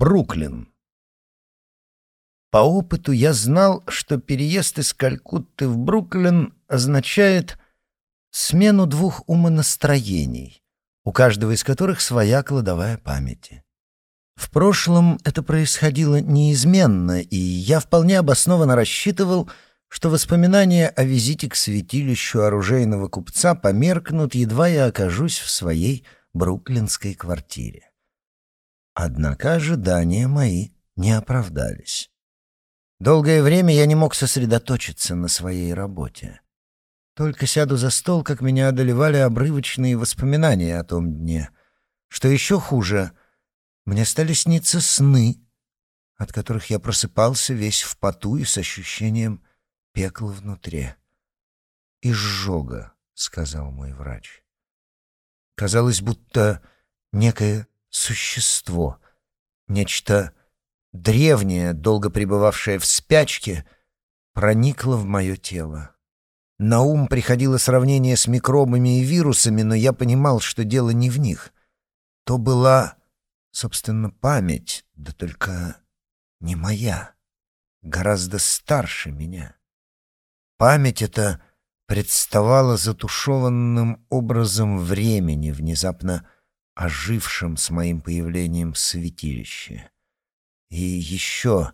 Бруклин. По опыту я знал, что переезд из Калькутты в Бруклин означает смену двух умонастроений, у каждого из которых своя кладовая памяти. В прошлом это происходило неизменно, и я вполне обоснованно рассчитывал, что воспоминания о визите к святилищу оружейного купца померкнут, едва я окажусь в своей бруклинской квартире. Однако ожидания мои не оправдались. Долгое время я не мог сосредоточиться на своей работе. Только сяду за стол, как меня одолевали обрывочные воспоминания о том дне. Что еще хуже, мне стали сниться сны, от которых я просыпался весь в поту и с ощущением пекла внутри. «Изжога», — сказал мой врач. Казалось, будто некое существо, нечто древнее, долго пребывавшее в спячке, проникло в мое тело. На ум приходило сравнение с микробами и вирусами, но я понимал, что дело не в них. То была, собственно, память, да только не моя, гораздо старше меня. Память эта представала затушеванным образом времени, внезапно ожившим с моим появлением святилище. И еще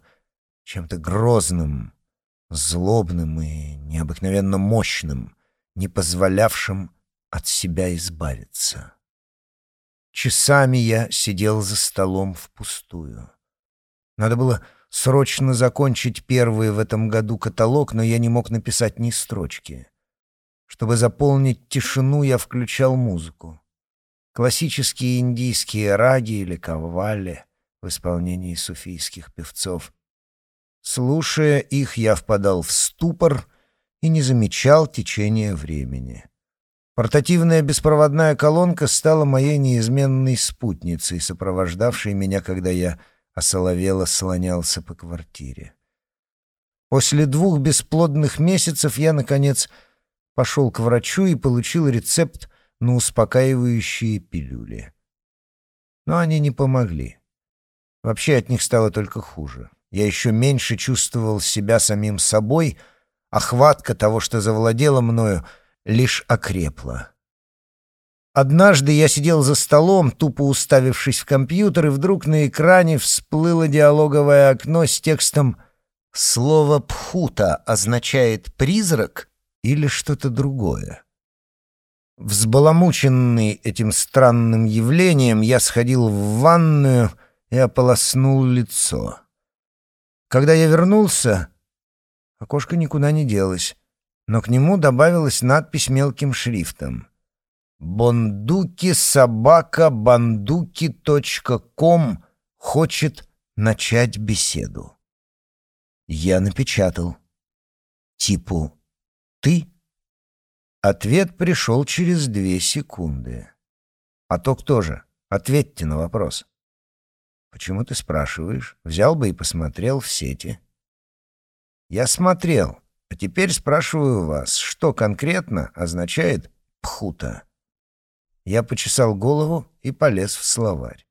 чем-то грозным, злобным и необыкновенно мощным, не позволявшим от себя избавиться. Часами я сидел за столом впустую. Надо было срочно закончить первый в этом году каталог, но я не мог написать ни строчки. Чтобы заполнить тишину, я включал музыку классические индийские раги или каввали в исполнении суфийских певцов. Слушая их, я впадал в ступор и не замечал течения времени. Портативная беспроводная колонка стала моей неизменной спутницей, сопровождавшей меня, когда я осоловело слонялся по квартире. После двух бесплодных месяцев я, наконец, пошел к врачу и получил рецепт на успокаивающие пилюли. Но они не помогли. Вообще от них стало только хуже. Я еще меньше чувствовал себя самим собой, а хватка того, что завладела мною, лишь окрепла. Однажды я сидел за столом, тупо уставившись в компьютер, и вдруг на экране всплыло диалоговое окно с текстом «Слово «пхута» означает «призрак» или что-то другое». Взбаламученный этим странным явлением, я сходил в ванную и ополоснул лицо. Когда я вернулся, окошко никуда не делось, но к нему добавилась надпись мелким шрифтом. «Бондуки собака бандуки.ком хочет начать беседу». Я напечатал. Типу «Ты?» Ответ пришел через две секунды. А то кто же? Ответьте на вопрос. Почему ты спрашиваешь? Взял бы и посмотрел в сети. Я смотрел, а теперь спрашиваю вас, что конкретно означает «пхута»? Я почесал голову и полез в словарь.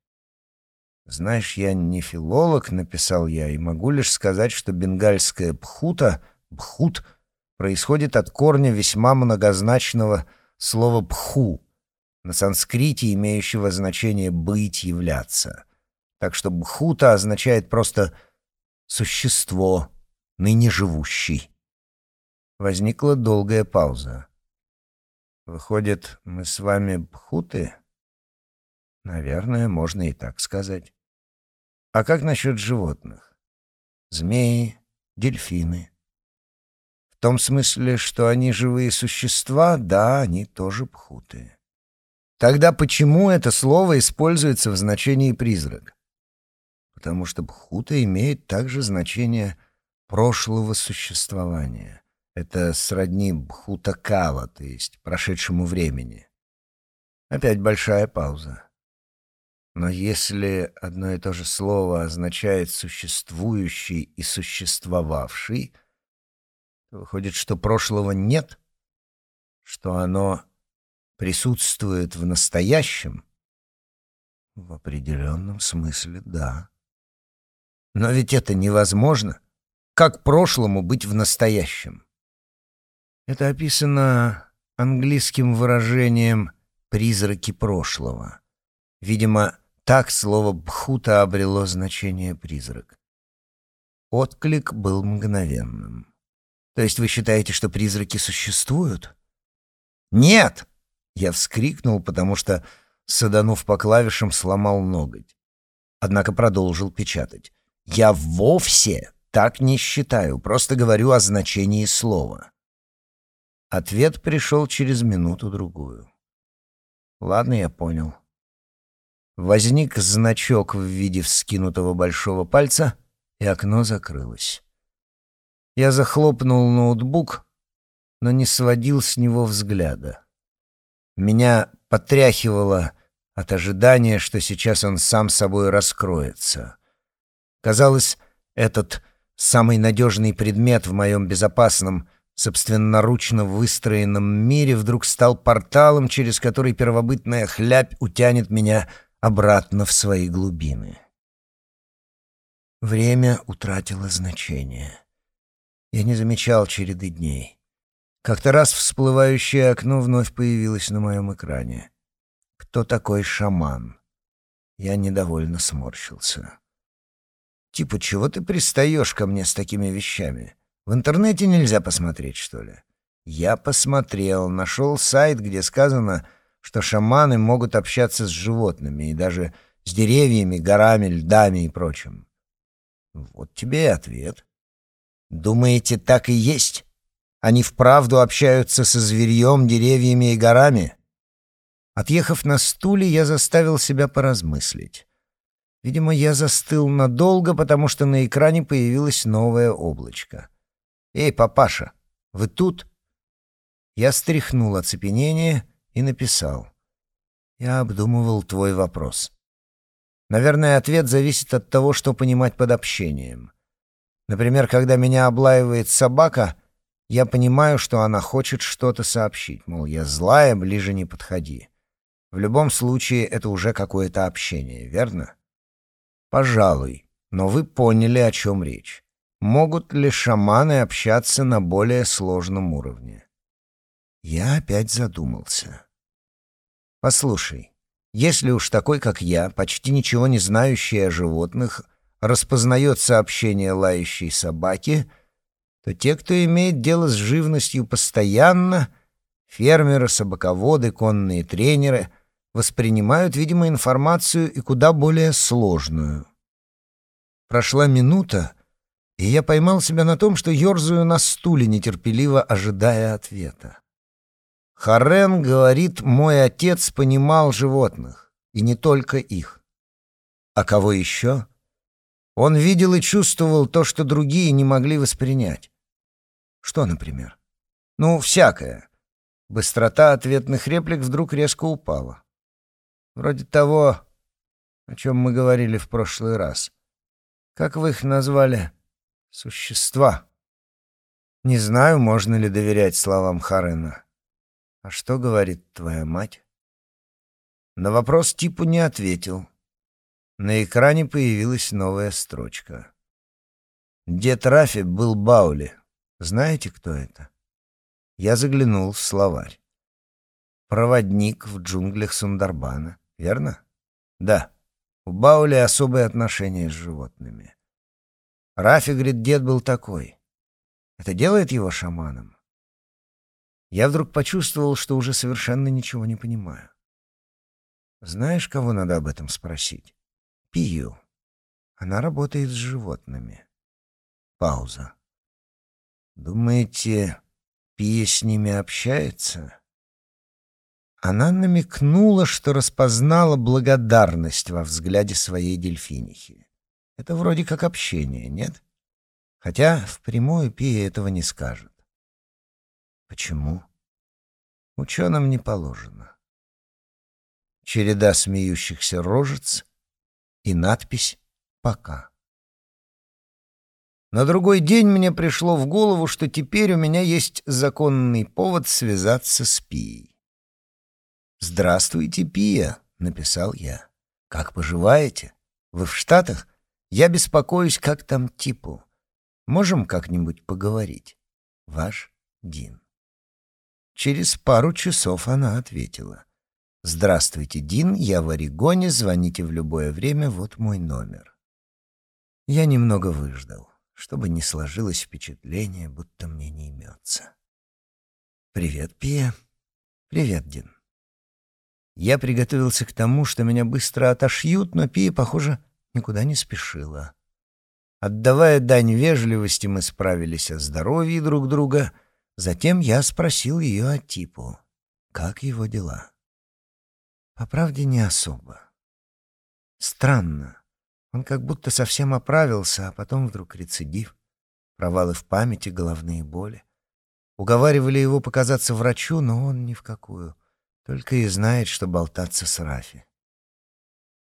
«Знаешь, я не филолог», — написал я, — «и могу лишь сказать, что бенгальская пхута, бхут — происходит от корня весьма многозначного слова «пху», на санскрите имеющего значение «быть», «являться». Так что «бхута» означает просто «существо», «ныне живущий». Возникла долгая пауза. «Выходит, мы с вами бхуты?» «Наверное, можно и так сказать». «А как насчет животных? Змеи, дельфины?» Том смысле, что они живые существа, да, они тоже пхуты. Тогда почему это слово используется в значении «призрак»? Потому что пхута имеет также значение прошлого существования. Это сродни бхутакала, то есть прошедшему времени. Опять большая пауза. Но если одно и то же слово означает «существующий» и «существовавший», Выходит, что прошлого нет? Что оно присутствует в настоящем? В определенном смысле, да. Но ведь это невозможно. Как прошлому быть в настоящем? Это описано английским выражением «призраки прошлого». Видимо, так слово «бхута» обрело значение «призрак». Отклик был мгновенным. «То есть вы считаете, что призраки существуют?» «Нет!» — я вскрикнул, потому что, саданув по клавишам, сломал ноготь. Однако продолжил печатать. «Я вовсе так не считаю, просто говорю о значении слова». Ответ пришел через минуту-другую. Ладно, я понял. Возник значок в виде вскинутого большого пальца, и окно закрылось. Я захлопнул ноутбук, но не сводил с него взгляда. Меня потряхивало от ожидания, что сейчас он сам собой раскроется. Казалось, этот самый надежный предмет в моем безопасном собственноручно выстроенном мире вдруг стал порталом, через который первобытная хлябь утянет меня обратно в свои глубины. Время утратило значение. Я не замечал череды дней. Как-то раз всплывающее окно вновь появилось на моем экране. «Кто такой шаман?» Я недовольно сморщился. «Типа, чего ты пристаешь ко мне с такими вещами?» В интернете нельзя посмотреть, что ли? Я посмотрел, нашел сайт, где сказано, что шаманы могут общаться с животными и даже с деревьями, горами, льдами и прочим. Вот тебе и ответ. Думаете, так и есть? Они вправду общаются со зверьем, деревьями и горами? Отъехав на стуле, я заставил себя поразмыслить. Видимо, я застыл надолго, потому что на экране появилось новое облачко — «Эй, папаша, вы тут?» Я стряхнул оцепенение и написал. «Я обдумывал твой вопрос. Наверное, ответ зависит от того, что понимать под общением. Например, когда меня облаивает собака, я понимаю, что она хочет что-то сообщить, мол, я злая, ближе не подходи. В любом случае, это уже какое-то общение, верно? Пожалуй, но вы поняли, о чем речь. Могут ли шаманы общаться на более сложном уровне? Я опять задумался. Послушай, если уж такой, как я, почти ничего не знающий о животных, распознает сообщение лающей собаки, то те, кто имеет дело с живностью постоянно, фермеры, собаководы, конные тренеры, воспринимают, видимо, информацию и куда более сложную. Прошла минута, и я поймал себя на том, что ерзаю на стуле, нетерпеливо ожидая ответа. Харен говорит, мой отец понимал животных, и не только их. А кого еще? Он видел и чувствовал то, что другие не могли воспринять. Что, например? Ну, всякое. Быстрота ответных реплик вдруг резко упала. Вроде того, о чем мы говорили в прошлый раз. Как вы их назвали? Существа. Не знаю, можно ли доверять словам Харена. А что говорит твоя мать? На вопрос типу не ответил. На экране появилась новая строчка. Дед Рафи был Баули. Знаете, кто это? Я заглянул в словарь. Проводник в джунглях Сундарбана, верно? Да. У Баули особые отношения с животными. Рафи, говорит, дед был такой. Это делает его шаманом. Я вдруг почувствовал, что уже совершенно ничего не понимаю. Знаешь, кого надо об этом спросить? Пию. Она работает с животными. Пауза. Думаете, Пия с ними общается? Она намекнула, что распознала благодарность во взгляде своей дельфинихи. Это вроде как общение, нет? Хотя впрямую Пия этого не скажет. Почему? Ученым не положено. Череда смеющихся рожец и надпись «Пока». На другой день мне пришло в голову, что теперь у меня есть законный повод связаться с Пией. «Здравствуйте, Пия», — написал я. «Как поживаете? Вы в Штатах? Я беспокоюсь, как там типу. Можем как-нибудь поговорить? Ваш Дин. Через пару часов она ответила. «Здравствуйте, Дин, я в Орегоне, звоните в любое время, вот мой номер». Я немного выждал, чтобы не сложилось впечатление, будто мне не имется. «Привет, Пия». «Привет, Дин». Я приготовился к тому, что меня быстро отошьют, но Пия, похоже, никуда не спешила. Отдавая дань вежливости, мы справились о здоровье друг друга. Затем я спросил ее о типу. Как его дела? По правде, не особо. Странно. Он как будто совсем оправился, а потом вдруг рецидив. Провалы в памяти, головные боли. Уговаривали его показаться врачу, но он ни в какую. Только и знает, что болтаться с Рафи.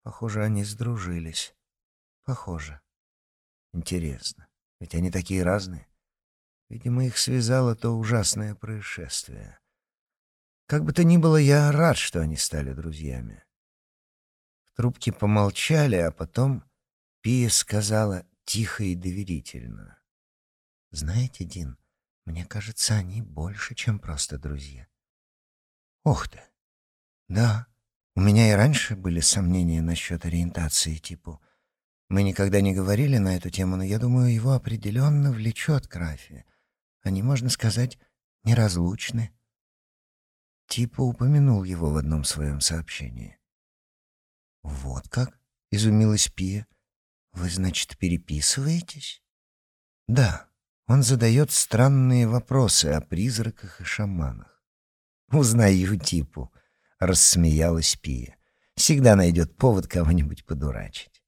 Похоже, они сдружились. Похоже. Интересно, ведь они такие разные. Видимо, их связало то ужасное происшествие. Как бы то ни было, я рад, что они стали друзьями. В трубке помолчали, а потом Пия сказала тихо и доверительно. «Знаете, Дин, мне кажется, они больше, чем просто друзья. Ох ты! Да, у меня и раньше были сомнения насчет ориентации типу. Мы никогда не говорили на эту тему, но я думаю, его определенно влечет к Рафе. Они, можно сказать, неразлучны. Типа упомянул его в одном своем сообщении. «Вот как?» — изумилась Пия. «Вы, значит, переписываетесь?» «Да». Он задает странные вопросы о призраках и шаманах. «Узнаю типу», — рассмеялась Пия. «Всегда найдет повод кого-нибудь подурачить».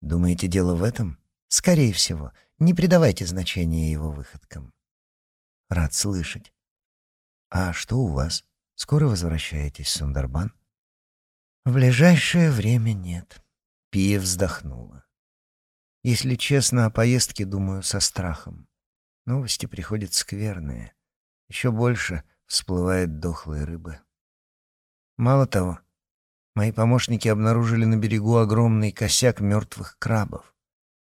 «Думаете, дело в этом?» «Скорее всего. Не придавайте значения его выходкам». «Рад слышать». «А что у вас? Скоро возвращаетесь в Сундарбан?» «В ближайшее время нет». Пия вздохнула. Если честно, о поездке думаю со страхом. Новости приходят скверные. Еще больше всплывает дохлые рыбы. Мало того, мои помощники обнаружили на берегу огромный косяк мертвых крабов.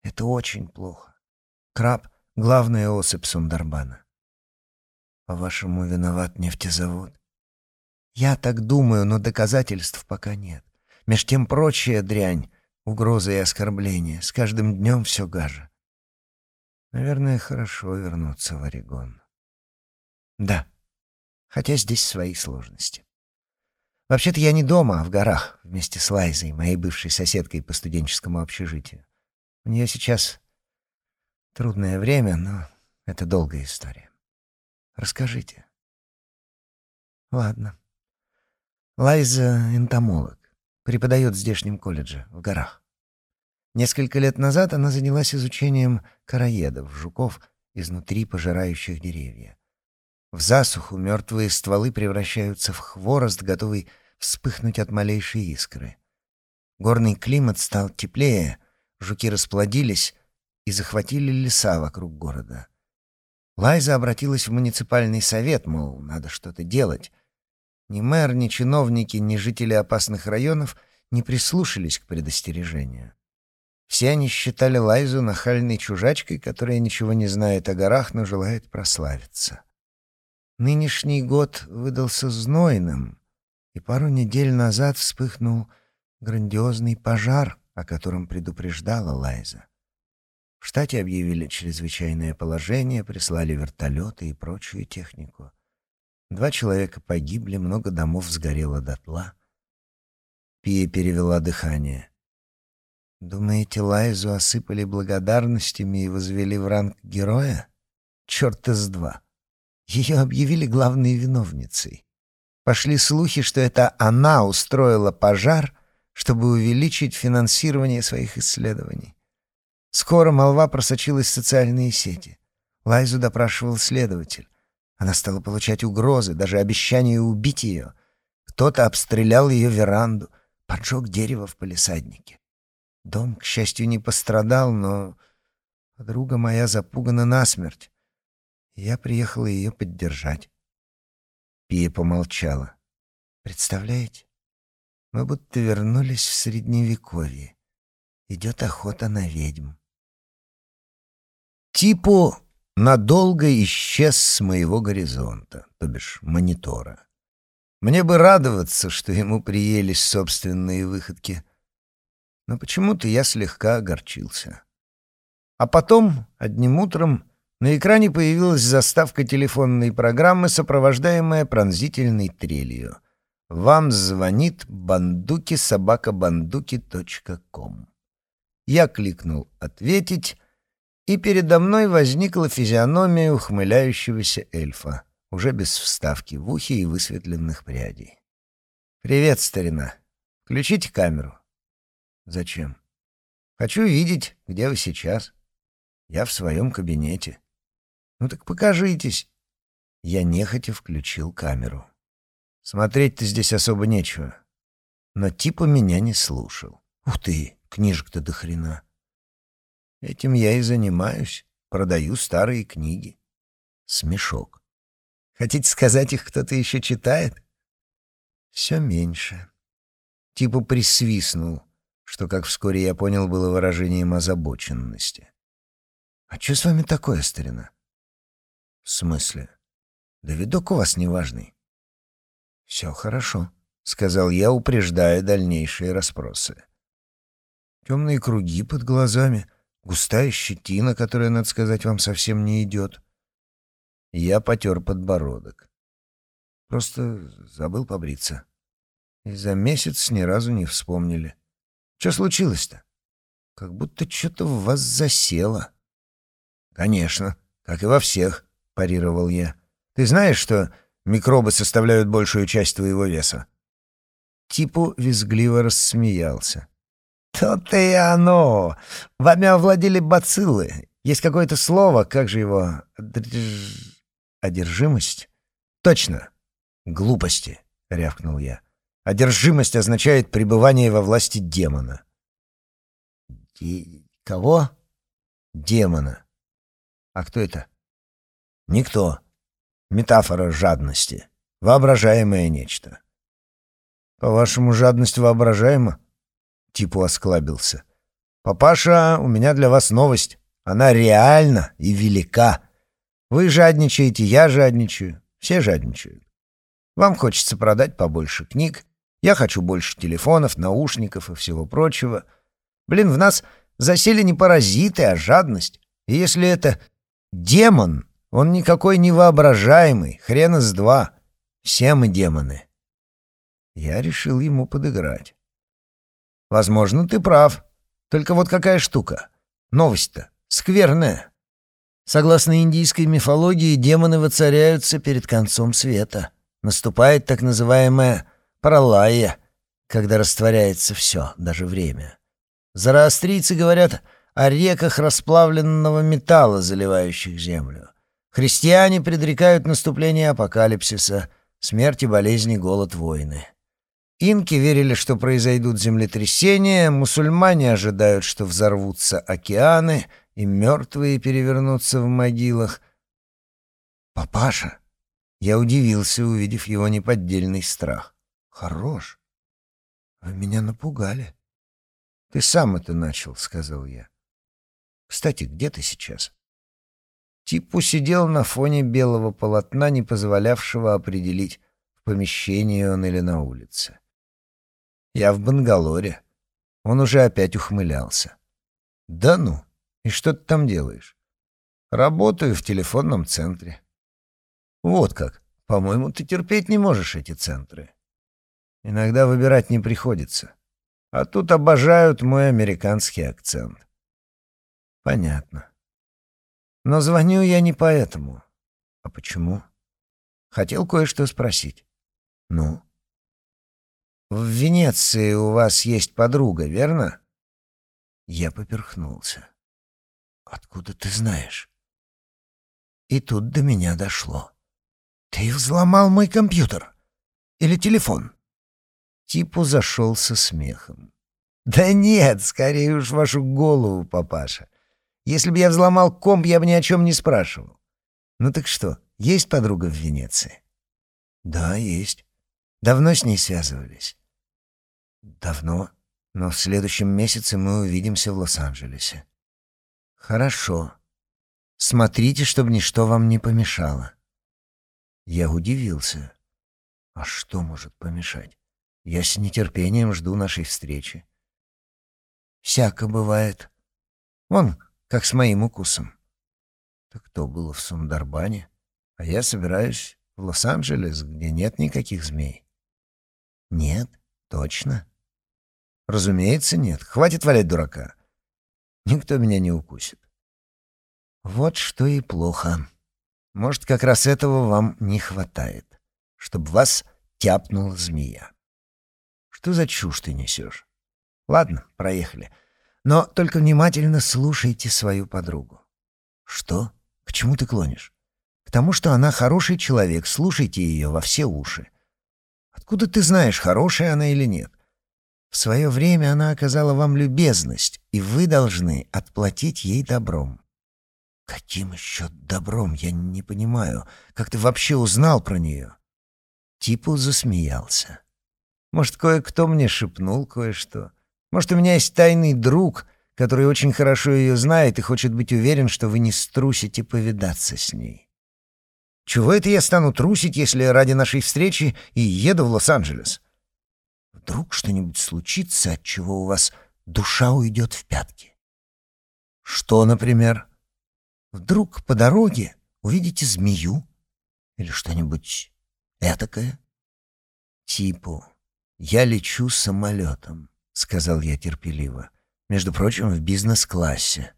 Это очень плохо. Краб — главная особь Сундарбана. По-вашему, виноват нефтезавод? Я так думаю, но доказательств пока нет. Меж тем прочая дрянь угрозы и оскорбления. С каждым днем все гаже. Наверное, хорошо вернуться в Орегон. Да, хотя здесь свои сложности. Вообще-то я не дома, а в горах, вместе с Лайзой, моей бывшей соседкой по студенческому общежитию. У нее сейчас трудное время, но это долгая история. Расскажите. Ладно. Лайза — энтомолог. Преподает в здешнем колледже, в горах. Несколько лет назад она занялась изучением короедов, жуков, изнутри пожирающих деревья. В засуху мертвые стволы превращаются в хворост, готовый вспыхнуть от малейшей искры. Горный климат стал теплее, жуки расплодились и захватили леса вокруг города. Лайза обратилась в муниципальный совет, мол, надо что-то делать, ни мэр, ни чиновники, ни жители опасных районов не прислушались к предостережению. Все они считали Лайзу нахальной чужачкой, которая ничего не знает о горах, но желает прославиться. Нынешний год выдался знойным, и пару недель назад вспыхнул грандиозный пожар, о котором предупреждала Лайза. В штате объявили чрезвычайное положение, прислали вертолеты и прочую технику. Два человека погибли, много домов сгорело дотла. Пия перевела дыхание. «Думаете, Лайзу осыпали благодарностями и возвели в ранг героя? Черт из два. Ее объявили главной виновницей. Пошли слухи, что это она устроила пожар, чтобы увеличить финансирование своих исследований. Скоро молва просочилась в социальные сети. Лайзу допрашивал следователь. Она стала получать угрозы, даже обещания убить ее. Кто-то обстрелял ее веранду, поджег дерево в палисаднике. Дом, к счастью, не пострадал, но подруга моя запугана насмерть. Я приехала ее поддержать. Пия помолчала. «Представляете, мы будто вернулись в Средневековье. Идет охота на ведьм. Типу надолго исчез с моего горизонта, то бишь монитора. Мне бы радоваться, что ему приелись собственные выходки, но почему-то я слегка огорчился. А потом, одним утром, на экране появилась заставка телефонной программы, сопровождаемая пронзительной трелью. «Вам звонит бандуки собакабандуки.ком». Я кликнул «Ответить», и передо мной возникла физиономия ухмыляющегося эльфа, уже без вставки в ухе и высветленных прядей. «Привет, старина. Включите камеру». «Зачем?» «Хочу видеть, где вы сейчас. Я в своем кабинете». «Ну так покажитесь». Я нехотя включил камеру. Смотреть-то здесь особо нечего. Но типа меня не слушал. Ух ты, книжек-то до хрена. Этим я и занимаюсь. Продаю старые книги. Смешок. Хотите сказать, их кто-то еще читает? Все меньше. Типа присвистнул, что, как вскоре я понял, было выражением озабоченности. «А что с вами такое, старина?» «В смысле? Да видок у вас неважный». «Все хорошо», — сказал я, упреждая дальнейшие расспросы. Темные круги под глазами, густая щетина, которая, надо сказать, вам совсем не идет. Я потер подбородок. Просто забыл побриться. И за месяц ни разу не вспомнили. Что случилось-то? Как будто что-то в вас засело. Конечно, как и во всех, парировал я. Ты знаешь, что микробы составляют большую часть твоего веса? Типу визгливо рассмеялся. «То-то и оно! Вами овладели бациллы. Есть какое-то слово, как же его... Одержимость? Точно! Глупости!» — рявкнул я. «Одержимость означает пребывание во власти демона». Ди... «Кого?» «Демона. А кто это?» «Никто. Метафора жадности. Воображаемое нечто». «По-вашему, жадность воображаема?» Типу осклабился. «Папаша, у меня для вас новость. Она реальна и велика. Вы жадничаете, я жадничаю, все жадничают. Вам хочется продать побольше книг, я хочу больше телефонов, наушников и всего прочего. Блин, в нас засели не паразиты, а жадность. И если это демон, он никакой не воображаемый, хрен из два. Все мы демоны. Я решил ему подыграть. Возможно, ты прав. Только вот какая штука. Новость-то скверная. Согласно индийской мифологии, демоны воцаряются перед концом света. Наступает так называемая пралая, когда растворяется все, даже время. Зороастрийцы говорят о реках расплавленного металла, заливающих землю. Христиане предрекают наступление апокалипсиса, смерти, болезни, голод, войны. Инки верили, что произойдут землетрясения, мусульмане ожидают, что взорвутся океаны, и мертвые перевернутся в могилах. «Папаша!» Я удивился, увидев его неподдельный страх. «Хорош! Вы меня напугали!» «Ты сам это начал», — сказал я. «Кстати, где ты сейчас?» Типу сидел на фоне белого полотна, не позволявшего определить, в помещении он или на улице. Я в Бангалоре. Он уже опять ухмылялся. Да ну, и что ты там делаешь? Работаю в телефонном центре. Вот как. По-моему, ты терпеть не можешь эти центры. Иногда выбирать не приходится. А тут обожают мой американский акцент. Понятно. Но звоню я не поэтому. А почему? Хотел кое-что спросить. Ну? В Венеции у вас есть подруга, верно? Я поперхнулся. Откуда ты знаешь? И тут до меня дошло. Ты взломал мой компьютер или телефон? Типу зашел со смехом. Да нет, скорее уж вашу голову, папаша. Если бы я взломал комп, я бы ни о чем не спрашивал. Ну так что, есть подруга в Венеции? Да, есть. Давно с ней связывались? Давно. Но в следующем месяце мы увидимся в Лос-Анджелесе. Хорошо. Смотрите, чтобы ничто вам не помешало. Я удивился. А что может помешать? Я с нетерпением жду нашей встречи. Всяко бывает. Вон, как с моим укусом. Так то было в Сундарбане, а я собираюсь в Лос-Анджелес, где нет никаких змей. Нет, точно. Разумеется, нет. Хватит валять дурака. Никто меня не укусит. Вот что и плохо. Может, как раз этого вам не хватает, чтобы вас тяпнула змея. Что за чушь ты несешь? Ладно, проехали. Но только внимательно слушайте свою подругу. Что? К чему ты клонишь? К тому, что она хороший человек, слушайте ее во все уши. Откуда ты знаешь, хорошая она или нет? В свое время она оказала вам любезность, и вы должны отплатить ей добром. Каким еще добром, я не понимаю. Как ты вообще узнал про нее? Типу засмеялся. Может, кое-кто мне шепнул кое-что. Может, у меня есть тайный друг, который очень хорошо ее знает и хочет быть уверен, что вы не струсите повидаться с ней. Чего это я стану трусить, если ради нашей встречи и еду в Лос-Анджелес? Вдруг что-нибудь случится, от чего у вас душа уйдет в пятки? Что, например? Вдруг по дороге увидите змею или что-нибудь этакое? Типу «Я лечу самолетом», — сказал я терпеливо. «Между прочим, в бизнес-классе».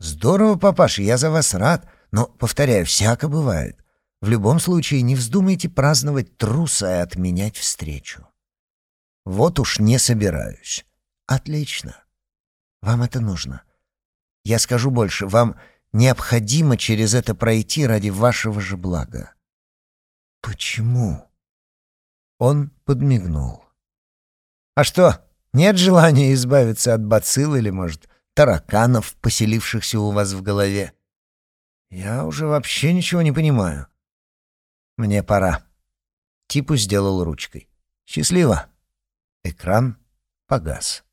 «Здорово, папаша, я за вас рад, но, повторяю, всяко бывает. В любом случае, не вздумайте праздновать труса и отменять встречу». «Вот уж не собираюсь». «Отлично. Вам это нужно. Я скажу больше, вам необходимо через это пройти ради вашего же блага». «Почему?» Он подмигнул. «А что, нет желания избавиться от бацилл или, может, тараканов, поселившихся у вас в голове? Я уже вообще ничего не понимаю. Мне пора». Типу сделал ручкой. «Счастливо». Экран погас.